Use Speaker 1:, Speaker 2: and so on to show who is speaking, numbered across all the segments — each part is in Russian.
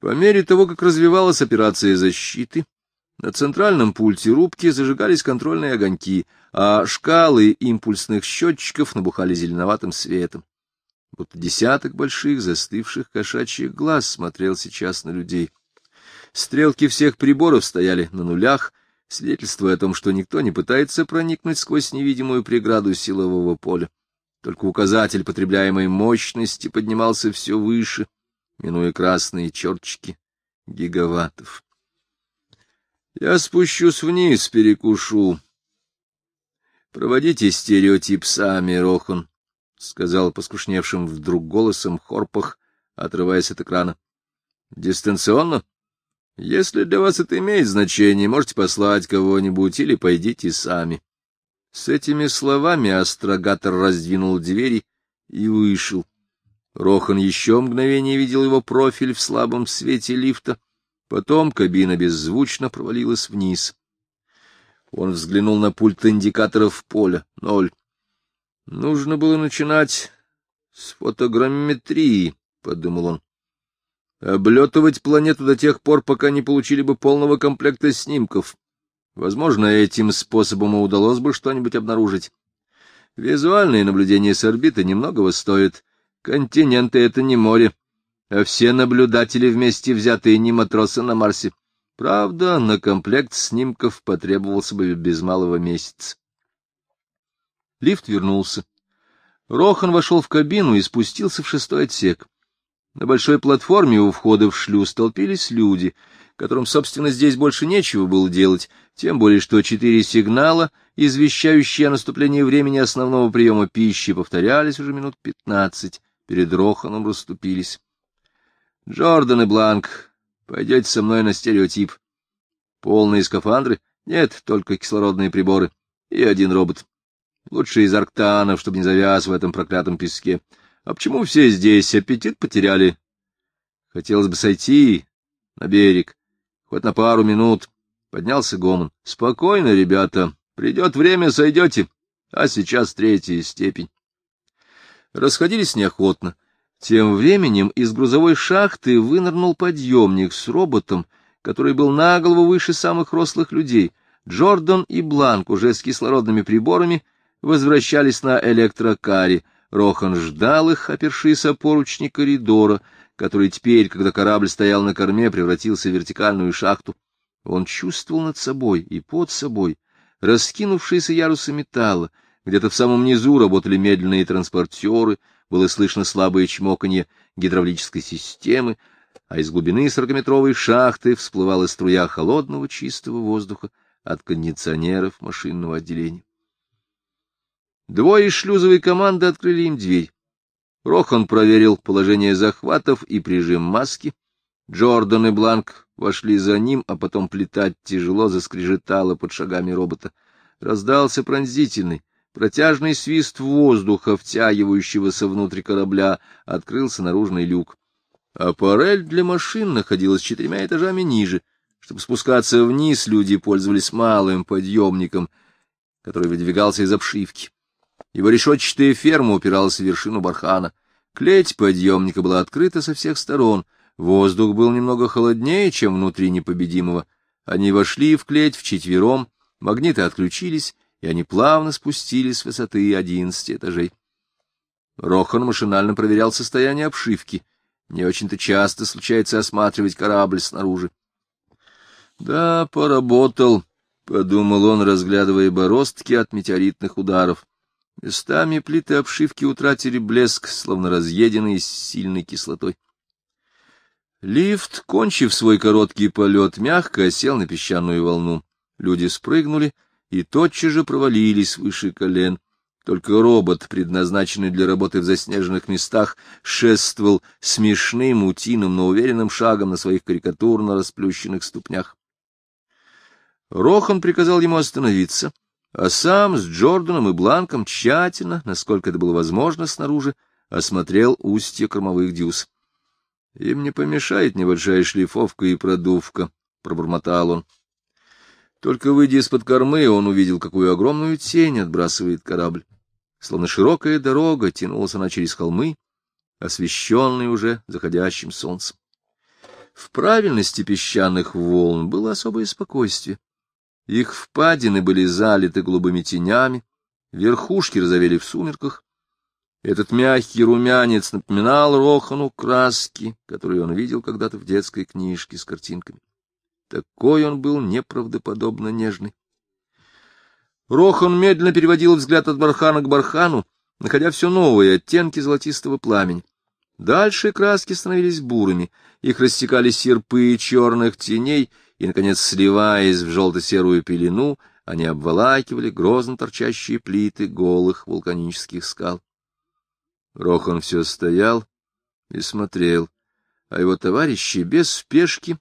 Speaker 1: По мере того, как развивалась операция защиты, на центральном пульте рубки зажигались контрольные огоньки, а шкалы импульсных счетчиков набухали зеленоватым светом. Будто десяток больших застывших кошачьих глаз смотрел сейчас на людей. Стрелки всех приборов стояли на нулях, свидетельствуя о том, что никто не пытается проникнуть сквозь невидимую преграду силового поля. Только указатель потребляемой мощности поднимался все выше, минуя красные черточки гигаваттов. Я спущусь вниз, перекушу. Проводите стереотип сами, Рохан, — сказал поскушневшим вдруг голосом Хорпах, отрываясь от экрана. — Дистанционно? Если для вас это имеет значение, можете послать кого-нибудь или пойдите сами. С этими словами астрогатор раздвинул двери и вышел. Рохан еще мгновение видел его профиль в слабом свете лифта, потом кабина беззвучно провалилась вниз. Он взглянул на пульт индикаторов поля. Ноль. Нужно было начинать с фотограмметрии, — подумал он. Облетывать планету до тех пор, пока не получили бы полного комплекта снимков. Возможно, этим способом удалось бы что-нибудь обнаружить. Визуальные наблюдения с орбиты немногого стоят. Континенты — это не море, а все наблюдатели вместе взятые не матросы на Марсе. Правда, на комплект снимков потребовался бы без малого месяца. Лифт вернулся. Рохан вошел в кабину и спустился в шестой отсек. На большой платформе у входа в шлюз толпились люди, которым, собственно, здесь больше нечего было делать, тем более что четыре сигнала, извещающие о наступлении времени основного приема пищи, повторялись уже минут пятнадцать перед Роханом расступились. — Джордан и Бланк, пойдете со мной на стереотип. Полные скафандры? Нет, только кислородные приборы. И один робот. Лучше из арктанов, чтобы не завяз в этом проклятом песке. А почему все здесь аппетит потеряли? Хотелось бы сойти на берег, хоть на пару минут. Поднялся гомон. Спокойно, ребята, придет время, сойдете. А сейчас третья степень расходились неохотно. Тем временем из грузовой шахты вынырнул подъемник с роботом, который был на голову выше самых рослых людей. Джордан и Бланк уже с кислородными приборами возвращались на электрокаре. Рохан ждал их, опершись о поручни коридора, который теперь, когда корабль стоял на корме, превратился в вертикальную шахту. Он чувствовал над собой и под собой раскинувшиеся ярусы металла, где-то в самом низу работали медленные транспортеры, было слышно слабое чмоканье гидравлической системы, а из глубины сорокаметровой шахты всплывала струя холодного чистого воздуха от кондиционеров машинного отделения. Двое из шлюзовой команды открыли им дверь. Рохан проверил положение захватов и прижим маски. Джордан и Бланк вошли за ним, а потом плетать тяжело заскрежетало под шагами робота. Раздался пронзительный, Протяжный свист воздуха, втягивающегося внутрь корабля, открылся наружный люк. Аппарель для машин находилась четырьмя этажами ниже. Чтобы спускаться вниз, люди пользовались малым подъемником, который выдвигался из обшивки. Его решетчатая ферма упиралась в вершину бархана. Клеть подъемника была открыта со всех сторон. Воздух был немного холоднее, чем внутри непобедимого. Они вошли в клеть вчетвером, магниты отключились, и они плавно спустились с высоты одиннадцати этажей. Рохан машинально проверял состояние обшивки. Не очень-то часто случается осматривать корабль снаружи. — Да, поработал, — подумал он, разглядывая бороздки от метеоритных ударов. Местами плиты обшивки утратили блеск, словно разъеденные с сильной кислотой. Лифт, кончив свой короткий полет, мягко осел на песчаную волну. Люди спрыгнули — и тотчас же провалились выше колен. Только робот, предназначенный для работы в заснеженных местах, шествовал смешным утиным, но уверенным шагом на своих карикатурно расплющенных ступнях. Рохан приказал ему остановиться, а сам с Джорданом и Бланком тщательно, насколько это было возможно снаружи, осмотрел устье кормовых дюз. — Им не помешает небольшая шлифовка и продувка, — пробормотал он. Только выйдя из-под кормы, он увидел, какую огромную тень отбрасывает корабль. Словно широкая дорога тянулась она через холмы, освещенные уже заходящим солнцем. В правильности песчаных волн было особое спокойствие. Их впадины были залиты голубыми тенями, верхушки разовели в сумерках. Этот мягкий румянец напоминал Рохану краски, которые он видел когда-то в детской книжке с картинками. Такой он был неправдоподобно нежный. Рохан медленно переводил взгляд от бархана к бархану, находя все новые оттенки золотистого пламени. Дальше краски становились бурыми, их рассекали серпы черных теней, и, наконец, сливаясь в желто-серую пелену, они обволакивали грозно торчащие плиты голых вулканических скал. Рохан все стоял и смотрел, а его товарищи без спешки,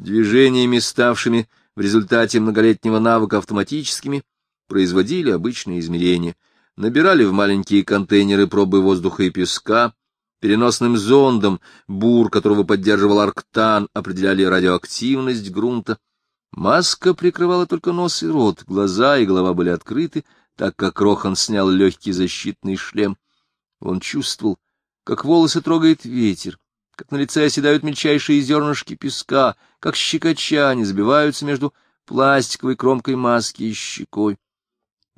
Speaker 1: движениями, ставшими в результате многолетнего навыка автоматическими, производили обычные измерения, набирали в маленькие контейнеры пробы воздуха и песка, переносным зондом, бур, которого поддерживал Арктан, определяли радиоактивность грунта. Маска прикрывала только нос и рот, глаза и голова были открыты, так как Рохан снял легкий защитный шлем. Он чувствовал, как волосы трогает ветер, как на лице оседают мельчайшие зернышки песка, как щекоча они забиваются между пластиковой кромкой маски и щекой.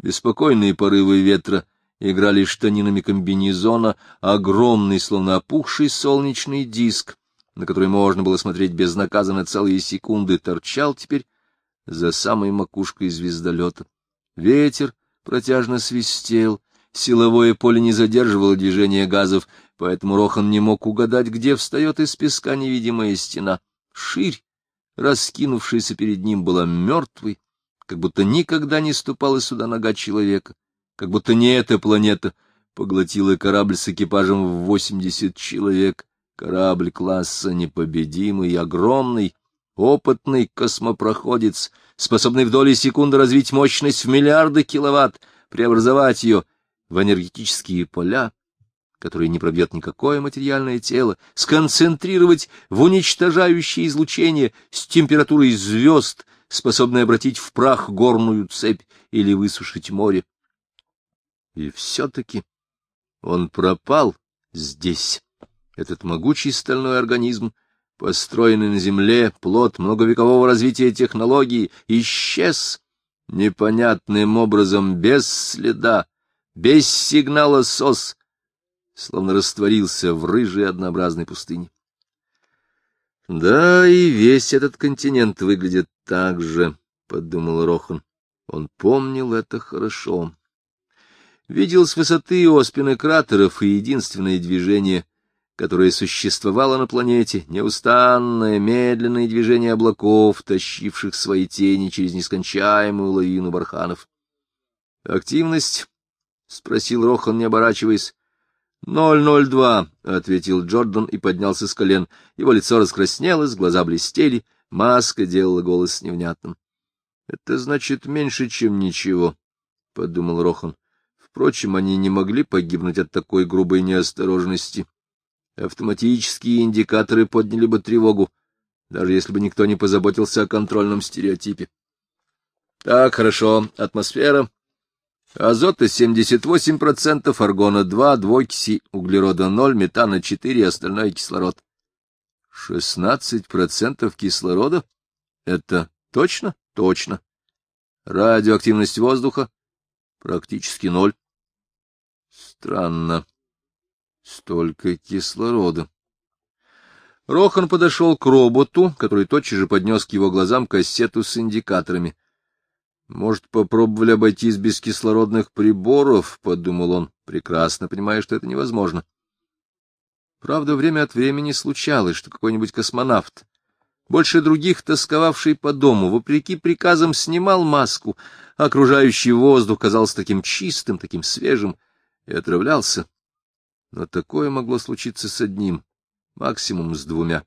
Speaker 1: Беспокойные порывы ветра играли штанинами комбинезона, огромный, словно опухший солнечный диск, на который можно было смотреть безнаказанно целые секунды, торчал теперь за самой макушкой звездолета. Ветер протяжно свистел, силовое поле не задерживало движение газов, поэтому Рохан не мог угадать, где встает из песка невидимая стена. Ширь, раскинувшаяся перед ним, была мертвой, как будто никогда не ступала сюда нога человека, как будто не эта планета поглотила корабль с экипажем в восемьдесят человек, корабль класса непобедимый, огромный, опытный космопроходец, способный в доли секунды развить мощность в миллиарды киловатт, преобразовать ее в энергетические поля, которые не пробьет никакое материальное тело, сконцентрировать в уничтожающее излучение с температурой звезд, способной обратить в прах горную цепь или высушить море. И все-таки он пропал здесь, этот могучий стальной организм, построенный на земле, плод многовекового развития технологий, исчез непонятным образом, без следа, без сигнала СОС, словно растворился в рыжей однообразной пустыне. Да, и весь этот континент выглядит так же, — подумал Рохан. Он помнил это хорошо. Видел с высоты оспины кратеров и единственное движение, которое существовало на планете, неустанное, медленное движение облаков, тащивших свои тени через нескончаемую лавину барханов. Активность — спросил Рохан, не оборачиваясь. — Ноль ноль два, — ответил Джордан и поднялся с колен. Его лицо раскраснелось, глаза блестели, маска делала голос невнятным. — Это значит меньше, чем ничего, — подумал Рохан. Впрочем, они не могли погибнуть от такой грубой неосторожности. Автоматические индикаторы подняли бы тревогу, даже если бы никто не позаботился о контрольном стереотипе. — Так, хорошо, атмосфера Азота 78%, аргона 2, двойкиси, углерода 0, метана 4, остальное кислород. 16% кислорода? Это точно? Точно. Радиоактивность воздуха? Практически ноль. Странно. Столько кислорода. Рохан подошел к роботу, который тотчас же поднес к его глазам кассету с индикаторами. Может, попробовали обойтись без кислородных приборов, — подумал он, прекрасно понимая, что это невозможно. Правда, время от времени случалось, что какой-нибудь космонавт, больше других тосковавший по дому, вопреки приказам снимал маску, а окружающий воздух казался таким чистым, таким свежим, и отравлялся. Но такое могло случиться с одним, максимум с двумя.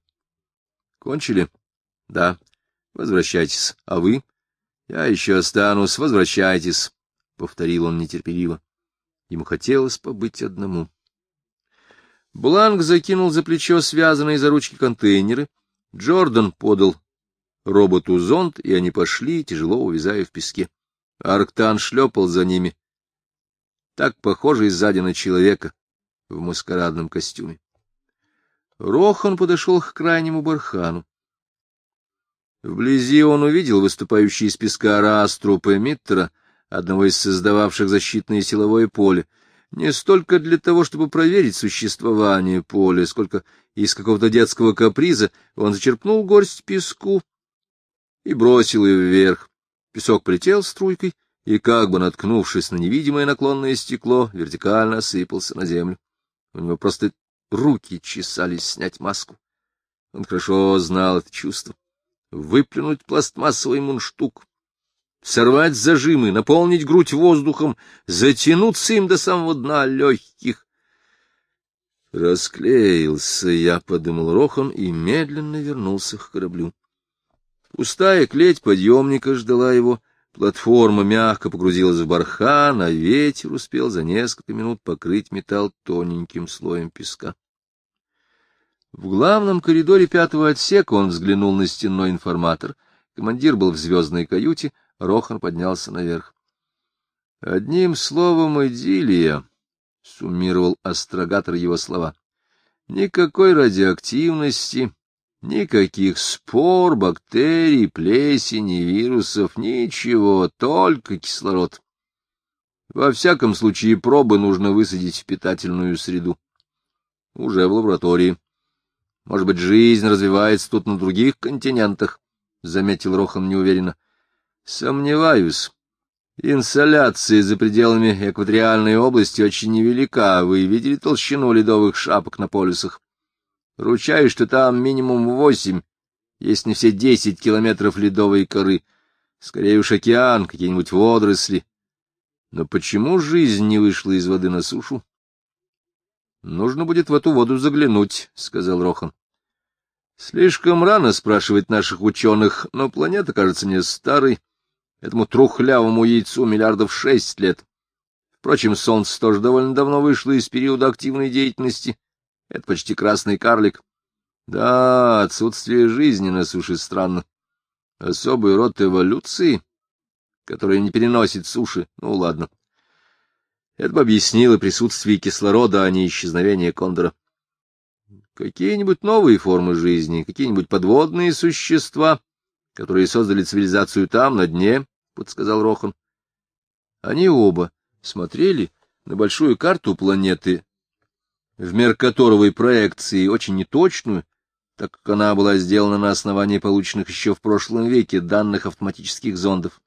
Speaker 1: Кончили? Да. Возвращайтесь. А вы? — Я еще останусь, возвращайтесь, — повторил он нетерпеливо. Ему хотелось побыть одному. Бланк закинул за плечо связанные за ручки контейнеры. Джордан подал роботу зонт, и они пошли, тяжело увязая в песке. Арктан шлепал за ними, так похожий сзади на человека в маскарадном костюме. Рохан подошел к крайнему бархану. Вблизи он увидел выступающий из песка раструб эмиттера, одного из создававших защитное силовое поле, не столько для того, чтобы проверить существование поля, сколько из какого-то детского каприза он зачерпнул горсть песку и бросил ее вверх. Песок полетел струйкой и, как бы наткнувшись на невидимое наклонное стекло, вертикально осыпался на землю. У него просто руки чесались снять маску. Он хорошо знал это чувство. Выплюнуть пластмассовый мундштук, сорвать зажимы, наполнить грудь воздухом, затянуться им до самого дна легких. Расклеился я, — подумал Рохан, и медленно вернулся к кораблю. Пустая клеть подъемника ждала его, платформа мягко погрузилась в бархан, а ветер успел за несколько минут покрыть металл тоненьким слоем песка. В главном коридоре пятого отсека он взглянул на стенной информатор. Командир был в звездной каюте, Рохан поднялся наверх. — Одним словом, идиллия, — суммировал астрогатор его слова. — Никакой радиоактивности, никаких спор, бактерий, плесени, вирусов, ничего, только кислород. Во всяком случае, пробы нужно высадить в питательную среду. Уже в лаборатории. Может быть, жизнь развивается тут на других континентах, — заметил Рохан неуверенно. — Сомневаюсь. Инсоляция за пределами экваториальной области очень невелика. Вы видели толщину ледовых шапок на полюсах? Ручаюсь, что там минимум восемь, если не все десять километров ледовой коры. Скорее уж океан, какие-нибудь водоросли. Но почему жизнь не вышла из воды на сушу? Нужно будет в эту воду заглянуть, — сказал Рохан. Слишком рано спрашивать наших ученых, но планета кажется не старой. Этому трухлявому яйцу миллиардов шесть лет. Впрочем, Солнце тоже довольно давно вышло из периода активной деятельности. Это почти красный карлик. Да, отсутствие жизни на суше странно. Особый род эволюции, который не переносит суши. Ну, ладно. Это бы объяснило присутствие кислорода, а не исчезновение кондора. Какие-нибудь новые формы жизни, какие-нибудь подводные существа, которые создали цивилизацию там, на дне, — подсказал Рохан. Они оба смотрели на большую карту планеты в меркаторовой проекции, очень неточную, так как она была сделана на основании полученных еще в прошлом веке данных автоматических зондов.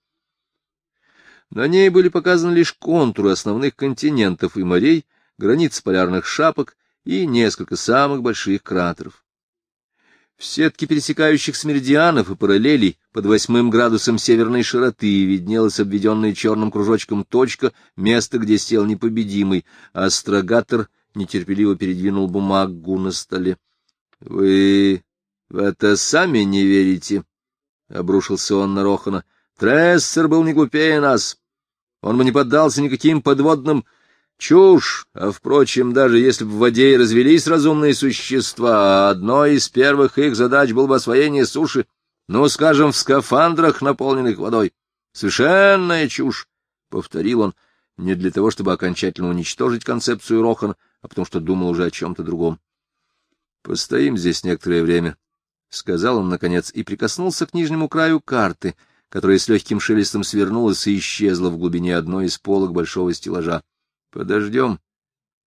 Speaker 1: На ней были показаны лишь контуры основных континентов и морей, границы полярных шапок и несколько самых больших кратеров. В сетке пересекающихся меридианов и параллелей под восьмым градусом северной широты виднелась обведенная черным кружочком точка, место, где сел непобедимый, а астрогатор нетерпеливо передвинул бумагу на столе. — Вы в это сами не верите? — обрушился он на Рохана. Трессер был не глупее нас. Он бы не поддался никаким подводным... Чушь, а, впрочем, даже если бы в воде и развелись разумные существа, одной из первых их задач было бы освоение суши, ну, скажем, в скафандрах, наполненных водой. Совершенная чушь, — повторил он, не для того, чтобы окончательно уничтожить концепцию Рохана, а потому что думал уже о чем-то другом. — Постоим здесь некоторое время, — сказал он, наконец, и прикоснулся к нижнему краю карты — которая с легким шелестом свернулась и исчезла в глубине одной из полок большого стеллажа. — Подождем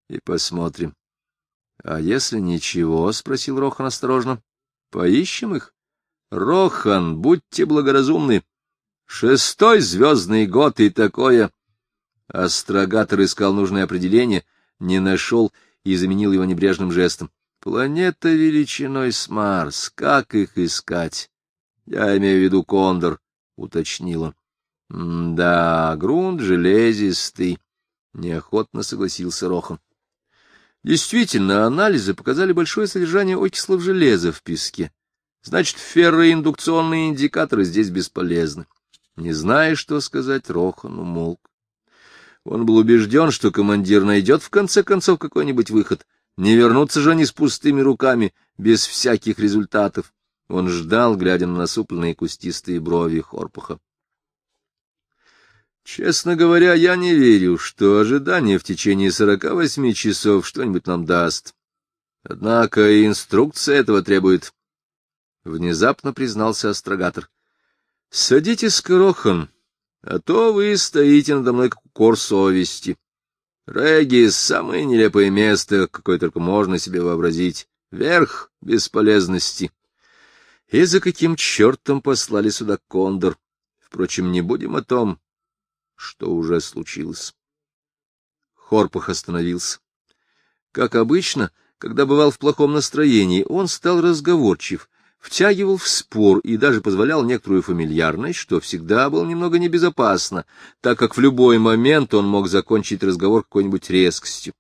Speaker 1: и посмотрим. — А если ничего? — спросил Рохан осторожно. — Поищем их? — Рохан, будьте благоразумны. Шестой звездный год и такое. Астрогатор искал нужное определение, не нашел и заменил его небрежным жестом. Планета величиной с Марс. Как их искать? Я имею в виду Кондор уточнила. — Да, грунт железистый, — неохотно согласился Рохан. Действительно, анализы показали большое содержание окислов железа в песке. Значит, ферроиндукционные индикаторы здесь бесполезны. Не зная, что сказать, Рохан умолк. Он был убежден, что командир найдет в конце концов какой-нибудь выход. Не вернуться же они с пустыми руками, без всяких результатов. Он ждал, глядя на насупленные кустистые брови Хорпуха. Честно говоря, я не верю, что ожидание в течение сорока восьми часов что-нибудь нам даст. Однако и инструкция этого требует. Внезапно признался астрогатор. — Садитесь, Крохан, а то вы стоите надо мной как укор совести. Регис — самое нелепое место, какое только можно себе вообразить. Верх бесполезности. И за каким чертом послали сюда кондор? Впрочем, не будем о том, что уже случилось. Хорпах остановился. Как обычно, когда бывал в плохом настроении, он стал разговорчив, втягивал в спор и даже позволял некоторую фамильярность, что всегда было немного небезопасно, так как в любой момент он мог закончить разговор какой-нибудь резкостью.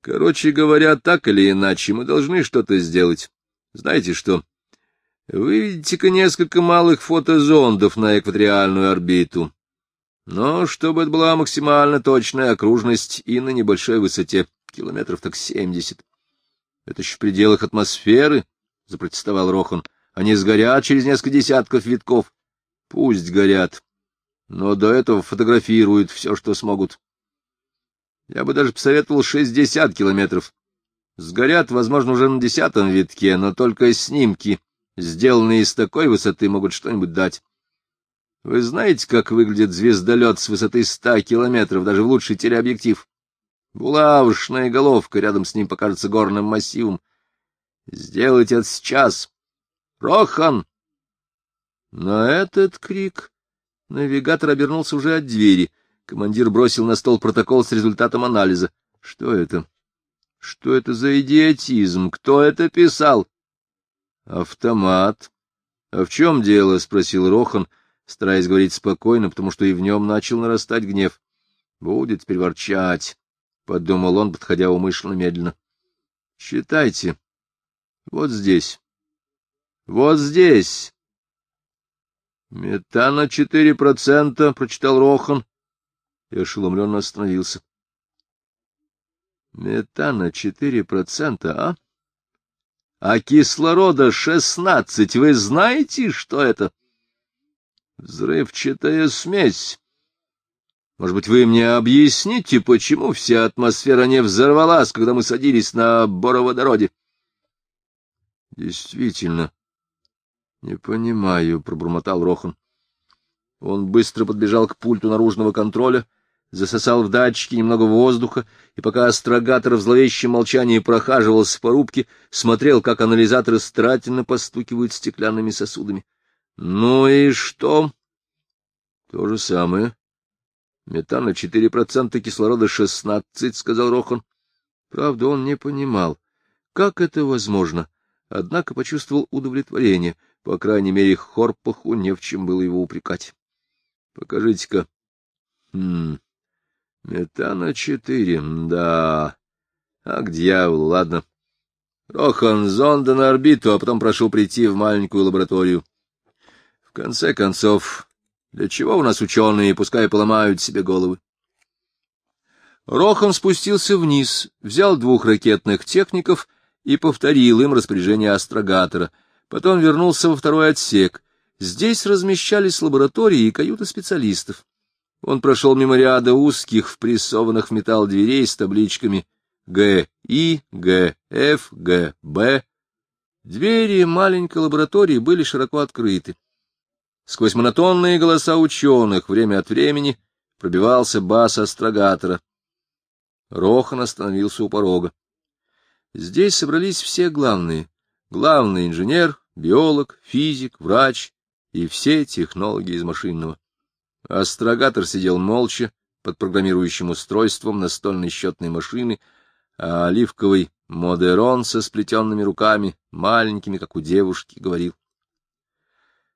Speaker 1: Короче говоря, так или иначе, мы должны что-то сделать. Знаете что? Выведите-ка несколько малых фотозондов на экваториальную орбиту. Но чтобы это была максимально точная окружность и на небольшой высоте, километров так семьдесят. — Это еще в пределах атмосферы, — запротестовал Рохан. — Они сгорят через несколько десятков витков. — Пусть горят, но до этого фотографируют все, что смогут. Я бы даже посоветовал шестьдесят километров. Сгорят, возможно, уже на десятом витке, но только снимки, сделанные с такой высоты, могут что-нибудь дать. Вы знаете, как выглядит звездолет с высоты ста километров, даже в лучший телеобъектив? Булавочная головка рядом с ним покажется горным массивом. Сделайте это сейчас. Рохан! На этот крик навигатор обернулся уже от двери. Командир бросил на стол протокол с результатом анализа. Что это? Что это за идиотизм? Кто это писал? Автомат. А в чем дело? спросил Рохан, стараясь говорить спокойно, потому что и в нем начал нарастать гнев. Будет теперь ворчать, подумал он, подходя умышленно медленно. Считайте. Вот здесь. Вот здесь. Метана четыре процента, прочитал Рохан и ошеломленно остановился. Метана четыре процента, а? А кислорода шестнадцать. Вы знаете, что это? Взрывчатая смесь. Может быть, вы мне объясните, почему вся атмосфера не взорвалась, когда мы садились на бороводороде? Действительно. Не понимаю, пробормотал Рохан. Он быстро подбежал к пульту наружного контроля — засосал в датчике немного воздуха, и пока астрогатор в зловещем молчании прохаживался по рубке, смотрел, как анализаторы старательно постукивают стеклянными сосудами. — Ну и что? — То же самое. — Метана четыре процента, кислорода шестнадцать, — сказал Рохан. Правда, он не понимал, как это возможно, однако почувствовал удовлетворение. По крайней мере, Хорпаху не в чем было его упрекать. — Покажите-ка. Хм... Метана четыре, да. А к дьяволу, ладно. Рохан, зонда на орбиту, а потом прошу прийти в маленькую лабораторию. В конце концов, для чего у нас ученые, пускай поломают себе головы? Рохан спустился вниз, взял двух ракетных техников и повторил им распоряжение астрогатора. Потом вернулся во второй отсек. Здесь размещались лаборатории и каюты специалистов. Он прошел мимо ряда узких, впрессованных в металл дверей с табличками Г, И, Г, Ф, Г, Б. Двери маленькой лаборатории были широко открыты. Сквозь монотонные голоса ученых время от времени пробивался бас астрогатора. Рохан остановился у порога. Здесь собрались все главные. Главный инженер, биолог, физик, врач и все технологи из машинного. Астрогатор сидел молча под программирующим устройством настольной счетной машины, а оливковый Модерон со сплетенными руками, маленькими, как у девушки, говорил.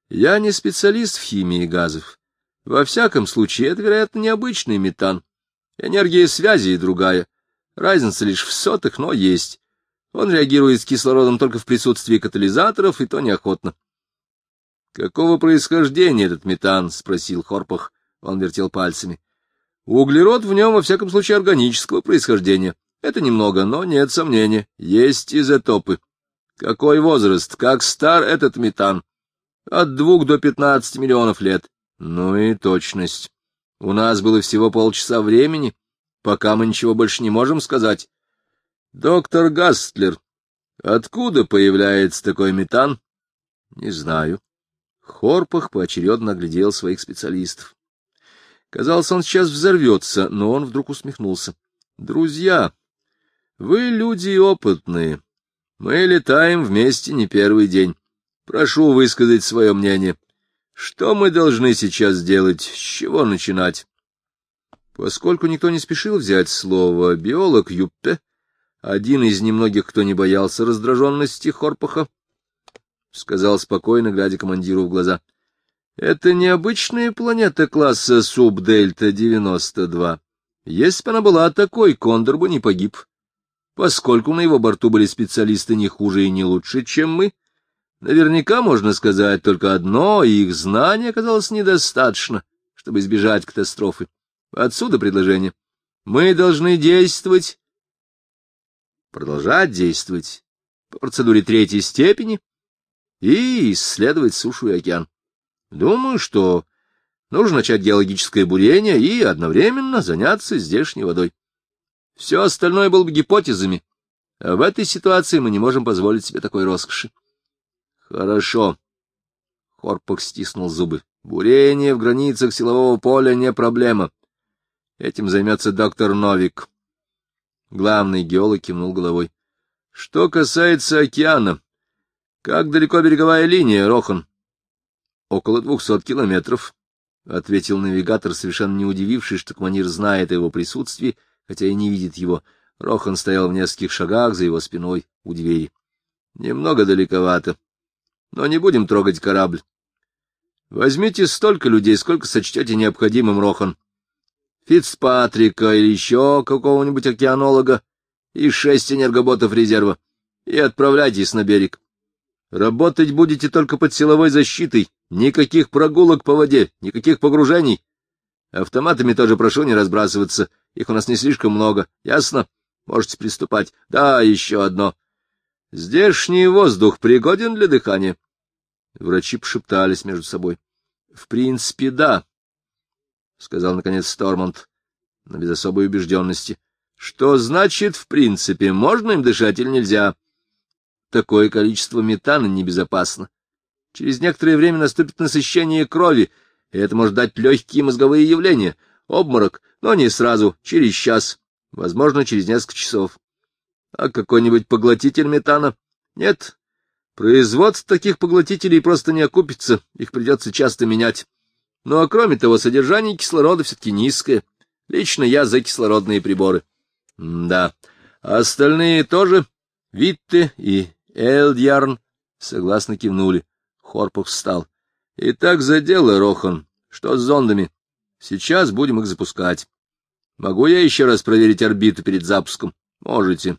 Speaker 1: Я не специалист в химии газов. Во всяком случае, это, вероятно, необычный метан. Энергия связи и другая. Разница лишь в сотых, но есть. Он реагирует с кислородом только в присутствии катализаторов, и то неохотно. Какого происхождения этот метан? — спросил Хорпах. Он вертел пальцами. Углерод в нем, во всяком случае, органического происхождения. Это немного, но нет сомнения. Есть изотопы. Какой возраст? Как стар этот метан? От двух до пятнадцати миллионов лет. Ну и точность. У нас было всего полчаса времени, пока мы ничего больше не можем сказать. Доктор Гастлер, откуда появляется такой метан? Не знаю. Хорпах поочередно оглядел своих специалистов. Казалось, он сейчас взорвется, но он вдруг усмехнулся. — Друзья, вы люди опытные. Мы летаем вместе не первый день. Прошу высказать свое мнение. Что мы должны сейчас делать? С чего начинать? Поскольку никто не спешил взять слово, биолог Юппе, один из немногих, кто не боялся раздраженности Хорпаха, сказал спокойно, глядя командиру в глаза. — Это необычная планета класса Субдельта-92. Если бы она была такой, Кондор бы не погиб. Поскольку на его борту были специалисты не хуже и не лучше, чем мы, наверняка можно сказать только одно, и их знания оказалось недостаточно, чтобы избежать катастрофы. Отсюда предложение. Мы должны действовать, продолжать действовать по процедуре третьей степени, и исследовать сушу и океан. Думаю, что нужно начать геологическое бурение и одновременно заняться здешней водой. Все остальное было бы гипотезами, а в этой ситуации мы не можем позволить себе такой роскоши. Хорошо. Хорпок стиснул зубы. Бурение в границах силового поля не проблема. Этим займется доктор Новик. Главный геолог кивнул головой. Что касается океана, как далеко береговая линия, Рохан? — Около двухсот километров, — ответил навигатор, совершенно не удивившись, что командир знает о его присутствии, хотя и не видит его. Рохан стоял в нескольких шагах за его спиной у двери. — Немного далековато. Но не будем трогать корабль. Возьмите столько людей, сколько сочтете необходимым, Рохан. Фицпатрика или еще какого-нибудь океанолога и шесть энергоботов резерва, и отправляйтесь на берег. Работать будете только под силовой защитой, никаких прогулок по воде, никаких погружений. Автоматами тоже прошу не разбрасываться, их у нас не слишком много, ясно? Можете приступать. Да, еще одно. Здешний воздух пригоден для дыхания? Врачи пошептались между собой. — В принципе, да, — сказал, наконец, Стормонт, но без особой убежденности. — Что значит «в принципе»? Можно им дышать или нельзя? — Такое количество метана небезопасно. Через некоторое время наступит насыщение крови, и это может дать легкие мозговые явления, обморок, но не сразу, через час, возможно, через несколько часов. А какой-нибудь поглотитель метана? Нет. Производство таких поглотителей просто не окупится, их придется часто менять. Ну а кроме того, содержание кислорода все-таки низкое. Лично я за кислородные приборы. М да. А остальные тоже? Витте и Элдьярн согласно кивнули. Хорпов встал. — Итак, за дело, Рохан. Что с зондами? Сейчас будем их запускать. Могу я еще раз проверить орбиту перед запуском? Можете.